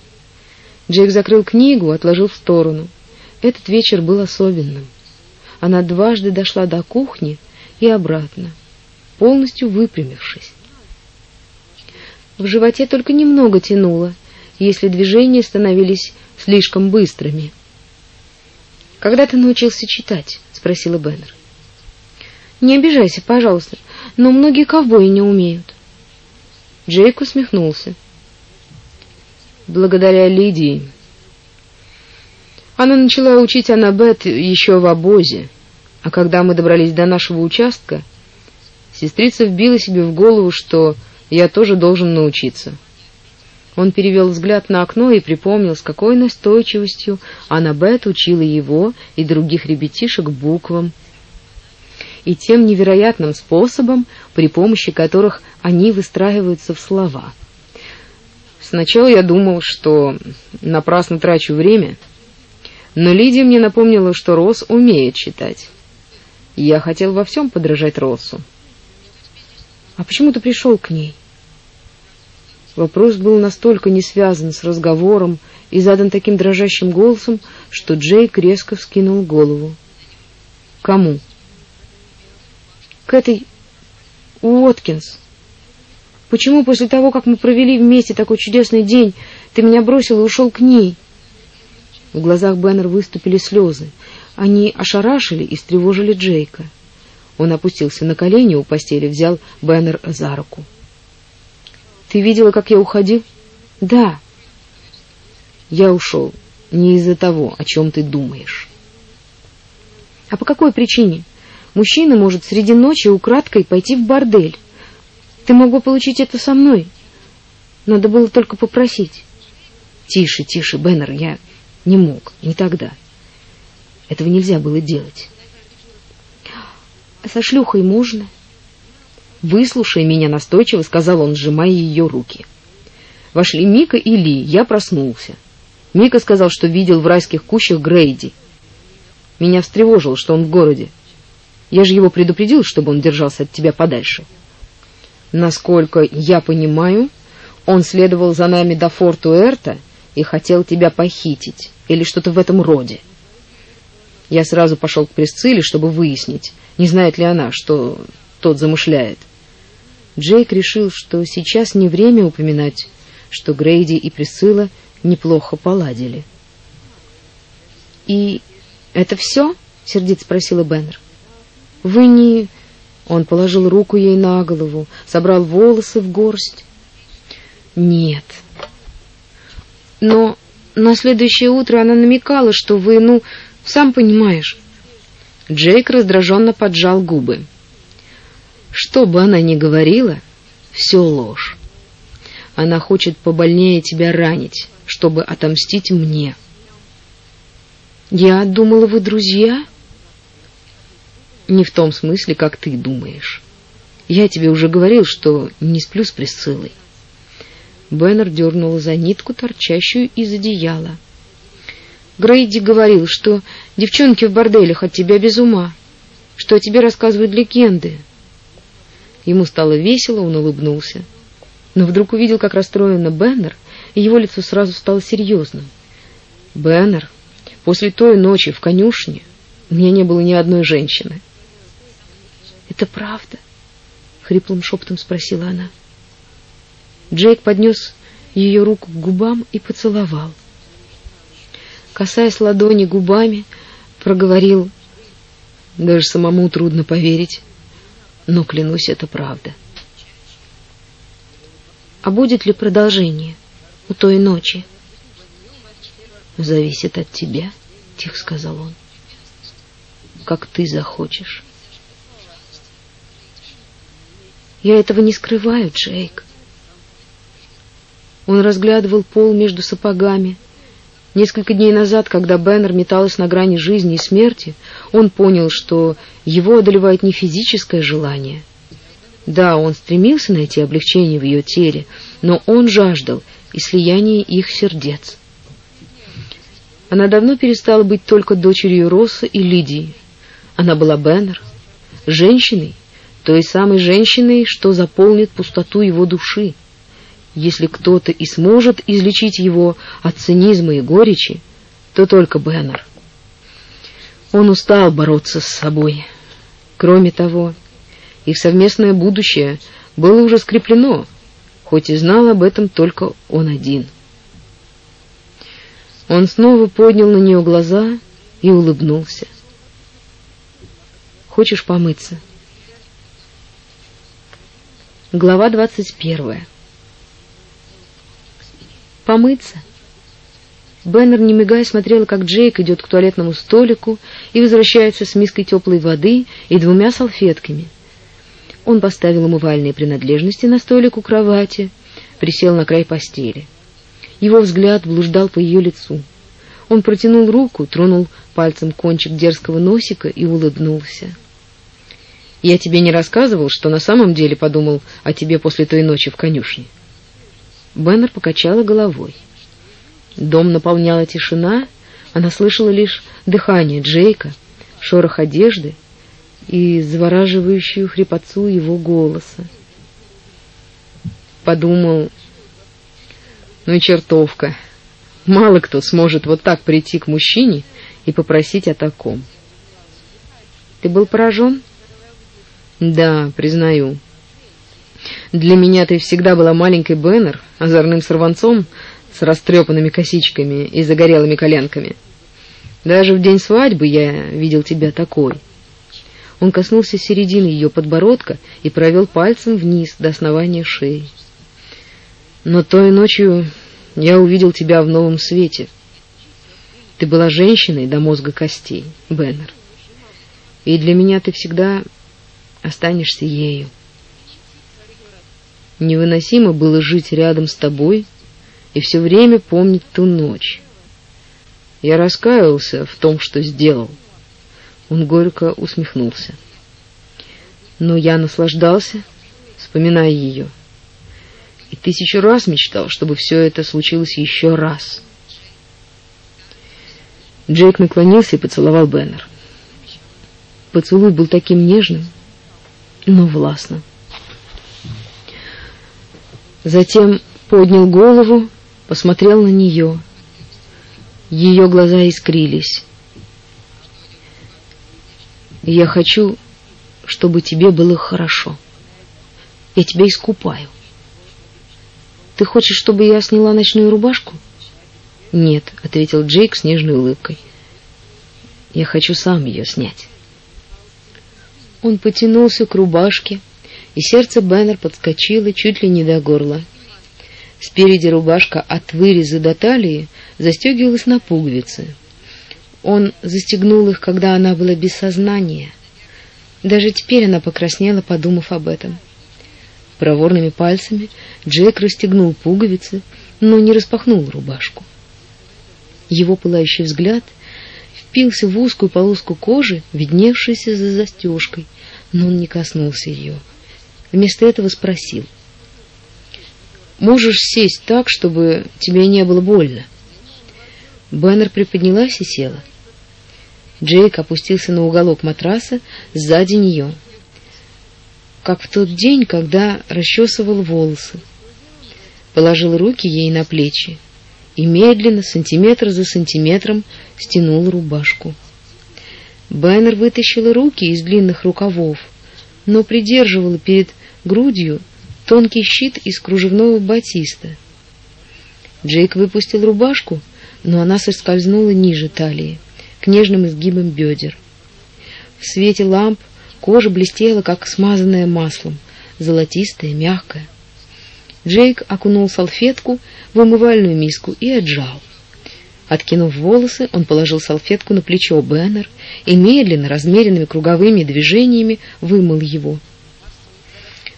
Джейк закрыл книгу, отложил в сторону. Этот вечер был особенным. Она дважды дошла до кухни и обратно, полностью выпрямившись. В животе только немного тянуло, если движения становились слишком быстрыми. «Когда ты научился читать?» — спросила Беннер. «Не обижайся, пожалуйста, но многие ковбои не умеют». Джейк усмехнулся благодаря Лидии. Она начала учить Аннабет еще в обозе, а когда мы добрались до нашего участка, сестрица вбила себе в голову, что я тоже должен научиться. Он перевел взгляд на окно и припомнил, с какой настойчивостью Аннабет учила его и других ребятишек буквам и тем невероятным способом, при помощи которых они выстраиваются в слова — Сначала я думал, что напрасно трачу время, но Лидия мне напомнила, что Росс умеет читать. Я хотел во всем подражать Россу. А почему ты пришел к ней? Вопрос был настолько не связан с разговором и задан таким дрожащим голосом, что Джейк резко вскинул голову. Кому? К этой Уоткинс. Почему после того, как мы провели вместе такой чудесный день, ты меня бросил и ушел к ней? В глазах Беннер выступили слезы. Они ошарашили и встревожили Джейка. Он опустился на колени у постели, взял Беннер за руку. Ты видела, как я уходил? Да. Я ушел не из-за того, о чем ты думаешь. А по какой причине? Мужчина может среди ночи украдкой пойти в бордель. Ты мог бы получить это со мной. Надо было только попросить. Тише, тише, Беннер, я не мог, не тогда. Этого нельзя было делать. Со шлюхой можно? Выслушай меня настойчиво, сказал он, сжимая ее руки. Вошли Мика и Ли, я проснулся. Мика сказал, что видел в райских кущах Грейди. Меня встревожило, что он в городе. Я же его предупредил, чтобы он держался от тебя подальше. — Насколько я понимаю, он следовал за нами до форту Эрта и хотел тебя похитить, или что-то в этом роде. Я сразу пошел к Присцилле, чтобы выяснить, не знает ли она, что тот замышляет. Джейк решил, что сейчас не время упоминать, что Грейди и Присцилла неплохо поладили. «И это все?» — сердито спросила Беннер. «Вы не...» Он положил руку ей на голову, собрал волосы в горсть. Нет. Но на следующее утро она намекала, что вы, ну, сам понимаешь. Джейк раздраженно поджал губы. Что бы она ни говорила, все ложь. Она хочет побольнее тебя ранить, чтобы отомстить мне. Я думала, вы друзья? — не в том смысле, как ты думаешь. Я тебе уже говорил, что не сплю с Присциллой. Беннер дернула за нитку, торчащую из одеяла. Грейди говорил, что девчонки в борделях от тебя без ума, что о тебе рассказывают легенды. Ему стало весело, он улыбнулся. Но вдруг увидел, как расстроена Беннер, и его лицо сразу стало серьезным. Беннер, после той ночи в конюшне у меня не было ни одной женщины. Это правда? хриплым шепотом спросила она. Джейк поднес ее руку к губам и поцеловал. Касаясь ладони губами, проговорил: "Даже самому трудно поверить, но клянусь, это правда". А будет ли продолжение у той ночи? зависит от тебя, тихо сказал он. Как ты захочешь. Я этого не скрываю, Джейк. Он разглядывал пол между сапогами. Несколько дней назад, когда Беннер металась на грани жизни и смерти, он понял, что его одолевает не физическое желание. Да, он стремился найти облегчение в ее теле, но он жаждал и слияния их сердец. Она давно перестала быть только дочерью Росса и Лидии. Она была Беннер, женщиной, той самой женщиной, что заполнит пустоту его души. Если кто-то и сможет излечить его от цинизма и горечи, то только Беннер. Он устал бороться с собой. Кроме того, их совместное будущее было уже скреплено, хоть и знал об этом только он один. Он снова поднял на нее глаза и улыбнулся. Хочешь помыться? Глава двадцать первая. Помыться. Беннер, не мигая, смотрела, как Джейк идет к туалетному столику и возвращается с миской теплой воды и двумя салфетками. Он поставил умывальные принадлежности на столик у кровати, присел на край постели. Его взгляд блуждал по ее лицу. Он протянул руку, тронул пальцем кончик дерзкого носика и улыбнулся. «Я тебе не рассказывал, что на самом деле подумал о тебе после той ночи в конюшне?» Беннер покачала головой. Дом наполняла тишина, она слышала лишь дыхание Джейка, шорох одежды и завораживающую хрипотцу его голоса. Подумал, ну и чертовка. Мало кто сможет вот так прийти к мужчине и попросить о таком. Ты был поражен? Да, признаю. Для меня ты всегда была маленькой Беннер, озорным сорванцом с растрепанными косичками и загорелыми коленками. Даже в день свадьбы я видел тебя такой. Он коснулся середины ее подбородка и провел пальцем вниз до основания шеи. Но той ночью я увидел тебя в новом свете. Ты была женщиной до мозга костей, Беннер. И для меня ты всегда останешься ею. Невыносимо было жить рядом с тобой и все время помнить ту ночь. Я раскаялся в том, что сделал. Он горько усмехнулся. Но я наслаждался, вспоминая ее. И тысячу раз мечтал, чтобы все это случилось еще раз. Джейк наклонился и поцеловал Беннер. Поцелуй был таким нежным, но властным. Затем поднял голову, посмотрел на нее. Ее глаза искрились. Я хочу, чтобы тебе было хорошо. Я тебя искупаю. Ты хочешь, чтобы я сняла ночную рубашку? Нет, ответил Джейк с нежной улыбкой. Я хочу сам ее снять. Он потянулся к рубашке, и сердце Беннер подскочило чуть ли не до горла. Спереди рубашка от выреза до талии застегивалась на пуговицы. Он застегнул их, когда она была без сознания. Даже теперь она покраснела, подумав об этом. Проворными пальцами Джек расстегнул пуговицы, но не распахнул рубашку. Его пылающий взгляд впился в узкую полоску кожи, видневшуюся за застежкой, но он не коснулся ее. Вместо этого спросил. «Можешь сесть так, чтобы тебе не было больно?» Беннер приподнялась и села. Джейк опустился на уголок матраса сзади нее, как в тот день, когда расчесывал волосы. Положил руки ей на плечи и медленно, сантиметр за сантиметром, стянул рубашку. Беннер вытащила руки из длинных рукавов, но придерживала перед грудью тонкий щит из кружевного батиста. Джейк выпустил рубашку, но она соскользнула ниже талии, к нежным изгибам бедер. В свете ламп кожа блестела, как смазанная маслом, золотистая, мягкая. Джейк окунул салфетку в умывальную миску и отжал. Откинув волосы, он положил салфетку на плечо Беннер и медленно, размеренными круговыми движениями вымыл его.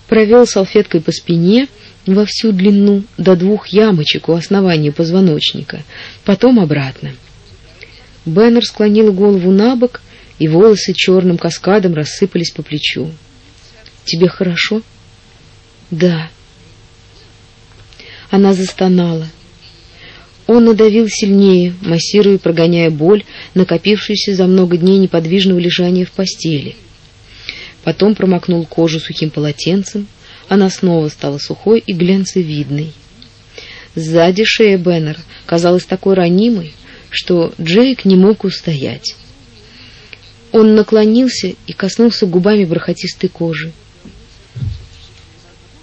Провел салфеткой по спине во всю длину до двух ямочек у основания позвоночника, потом обратно. Беннер склонил голову на бок, и волосы черным каскадом рассыпались по плечу. «Тебе хорошо?» «Да». Она застонала. Он надавил сильнее, массируя и прогоняя боль, накопившуюся за много дней неподвижного лежания в постели. Потом промокнул кожу сухим полотенцем, она снова стала сухой и глянцевидной. Сзади шея Беннер казалась такой ранимой, что Джейк не мог устоять. Он наклонился и коснулся губами бархатистой кожи.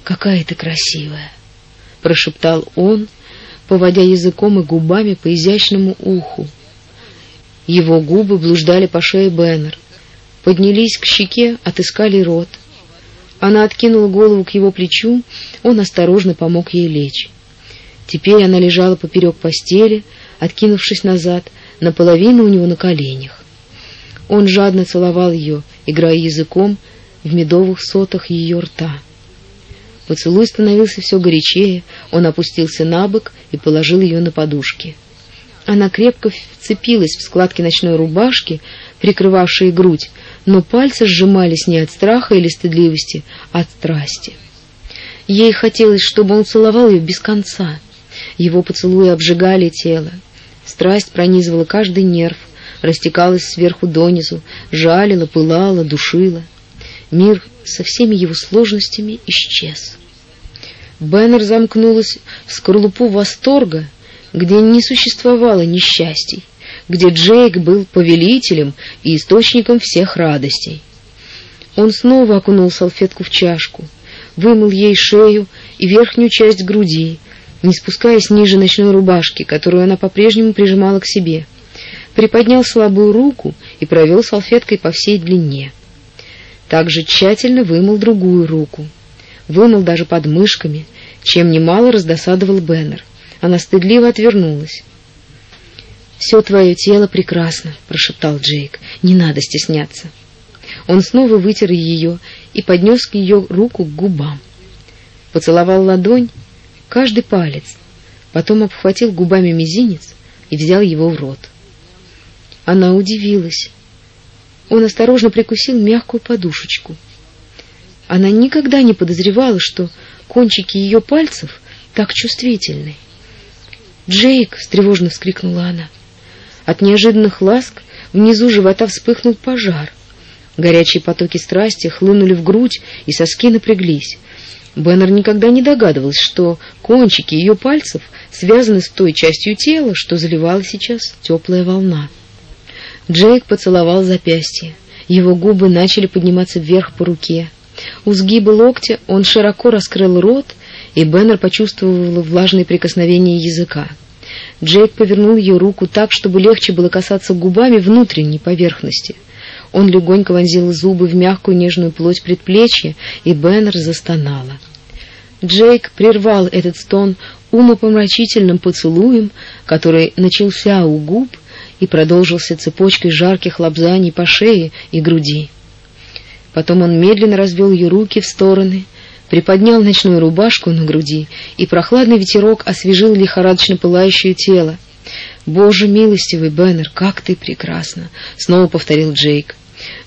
«Какая ты красивая!» — прошептал он, поводя языком и губами по изящному уху. Его губы блуждали по шее Беннер, поднялись к щеке, отыскали рот. Она откинула голову к его плечу, он осторожно помог ей лечь. Теперь она лежала поперек постели, откинувшись назад, наполовину у него на коленях. Он жадно целовал ее, играя языком в медовых сотах ее рта. Поцелуй становился все горячее, он опустился на бок и положил ее на подушки. Она крепко вцепилась в складки ночной рубашки, прикрывавшие грудь, но пальцы сжимались не от страха или стыдливости, а от страсти. Ей хотелось, чтобы он целовал ее без конца. Его поцелуи обжигали тело. Страсть пронизывала каждый нерв, растекалась сверху донизу, жалила, пылала, душила. Мир со всеми его сложностями исчез. Беннер замкнулась в скорлупу восторга, где не существовало несчастий, где Джейк был повелителем и источником всех радостей. Он снова окунул салфетку в чашку, вымыл ей шею и верхнюю часть груди, не спускаясь ниже ночной рубашки, которую она по-прежнему прижимала к себе. Приподнял слабую руку и провел салфеткой по всей длине. Также тщательно вымыл другую руку. Вымыл даже под мышками, чем немало раздосадовал Беннер. Она стыдливо отвернулась. «Все твое тело прекрасно», — прошептал Джейк. «Не надо стесняться». Он снова вытер ее и поднес ее руку к губам. Поцеловал ладонь, каждый палец, потом обхватил губами мизинец и взял его в рот. Она удивилась. Он осторожно прикусил мягкую подушечку. Она никогда не подозревала, что кончики ее пальцев так чувствительны. «Джейк!» — встревожно вскрикнула она. От неожиданных ласк внизу живота вспыхнул пожар. Горячие потоки страсти хлынули в грудь, и соски напряглись. Беннер никогда не догадывался, что кончики ее пальцев связаны с той частью тела, что заливала сейчас теплая волна. Джейк поцеловал запястье. Его губы начали подниматься вверх по руке. У сгиба локтя он широко раскрыл рот, и Беннер почувствовал влажные прикосновения языка. Джейк повернул ее руку так, чтобы легче было касаться губами внутренней поверхности. Он легонько вонзил зубы в мягкую нежную плоть предплечья, и Беннер застонала. Джейк прервал этот стон умопомрачительным поцелуем, который начался у губ и продолжился цепочкой жарких лобзаний по шее и груди. Потом он медленно развел ее руки в стороны, приподнял ночную рубашку на груди, и прохладный ветерок освежил лихорадочно пылающее тело. «Боже милостивый, Беннер, как ты прекрасна!» — снова повторил Джейк.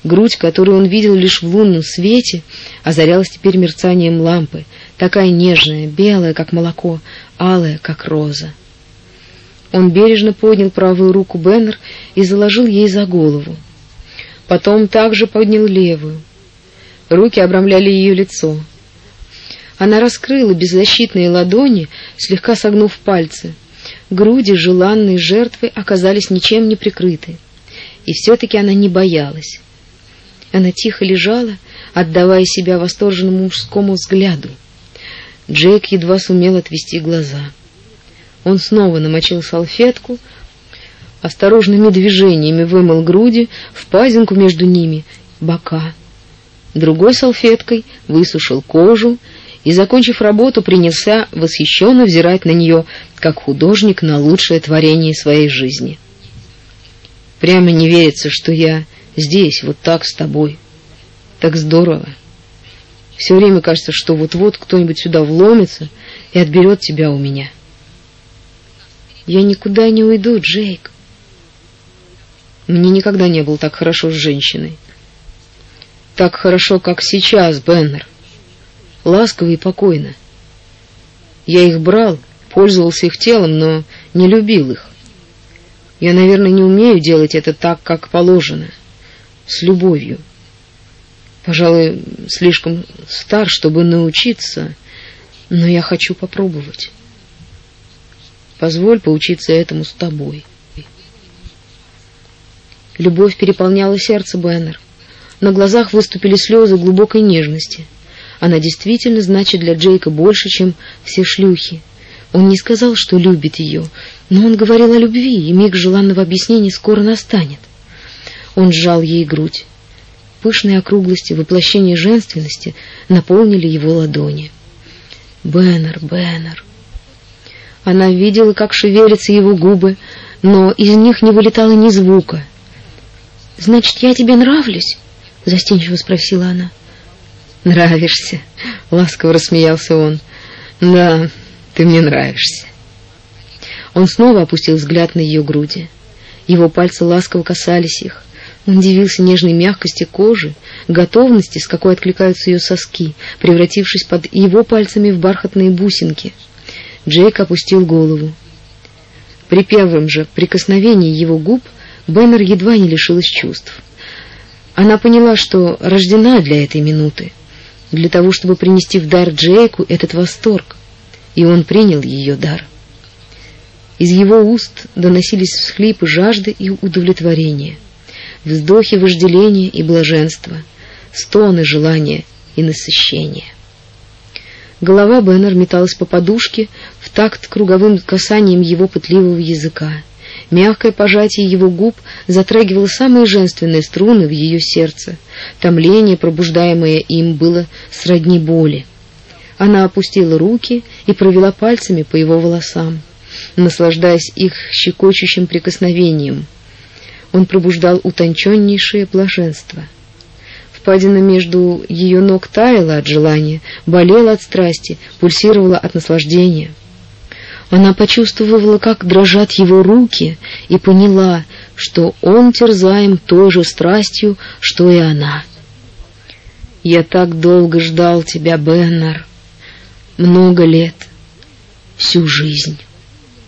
Грудь, которую он видел лишь в лунном свете, озарялась теперь мерцанием лампы, такая нежная, белая, как молоко, алая, как роза. Он бережно поднял правую руку Беннер и заложил ей за голову. Потом также поднял левую. Руки обрамляли ее лицо. Она раскрыла беззащитные ладони, слегка согнув пальцы. Груди желанной жертвы оказались ничем не прикрыты. И все-таки она не боялась. Она тихо лежала, отдавая себя восторженному мужскому взгляду. Джейк едва сумел отвести глаза. Он снова намочил салфетку, осторожными движениями вымыл груди, в пазинку между ними, бока другой салфеткой высушил кожу и, закончив работу, принялся восхищенно взирать на нее, как художник на лучшее творение своей жизни. Прямо не верится, что я здесь, вот так с тобой. Так здорово. Все время кажется, что вот-вот кто-нибудь сюда вломится и отберет тебя у меня. Я никуда не уйду, Джейк. Мне никогда не было так хорошо с женщиной. Так хорошо, как сейчас, Беннер. Ласково и покойно. Я их брал, пользовался их телом, но не любил их. Я, наверное, не умею делать это так, как положено, с любовью. Пожалуй, слишком стар, чтобы научиться, но я хочу попробовать. Позволь поучиться этому с тобой. Любовь переполняла сердце Беннер. На глазах выступили слезы глубокой нежности. Она действительно значит для Джейка больше, чем все шлюхи. Он не сказал, что любит ее, но он говорил о любви, и миг желанного объяснения скоро настанет. Он сжал ей грудь. Пышные округлости, воплощение женственности наполнили его ладони. Беннер, Беннер. Она видела, как шевелятся его губы, но из них не вылетало ни звука. Значит, я тебе нравлюсь? застенчиво спросила она. Нравишься, ласково рассмеялся он. Да, ты мне нравишься. Он снова опустил взгляд на ее груди. Его пальцы ласково касались их. Он дивился нежной мягкости кожи, готовности, с какой откликаются ее соски, превратившись под его пальцами в бархатные бусинки. Джейк опустил голову. При первом же прикосновении его губ Беннер едва не лишилась чувств. Она поняла, что рождена для этой минуты, для того, чтобы принести в дар Джейку этот восторг, и он принял ее дар. Из его уст доносились всхлипы жажды и удовлетворения, вздохи вожделения и блаженства, стоны желания и насыщения. Голова Беннер металась по подушке в такт круговым касанием его пытливого языка. Мягкое пожатие его губ затрагивало самые женственные струны в ее сердце. Томление, пробуждаемое им, было сродни боли. Она опустила руки и провела пальцами по его волосам, наслаждаясь их щекочущим прикосновением. Он пробуждал утонченнейшее блаженство. Впадина между ее ног таяла от желания, болела от страсти, пульсировала от наслаждения. Она почувствовала, как дрожат его руки, и поняла, что он терзаем той же страстью, что и она. «Я так долго ждал тебя, Беннер, много лет, всю жизнь».